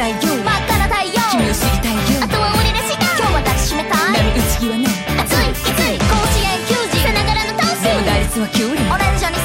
たいよ真っ赤な太陽。君を知りたいよ。あとは俺らしか今日は抱きしめたい。打ち際の熱い熱い。甲子園球児。さながらの闘志。でも打率は9厘オレンジに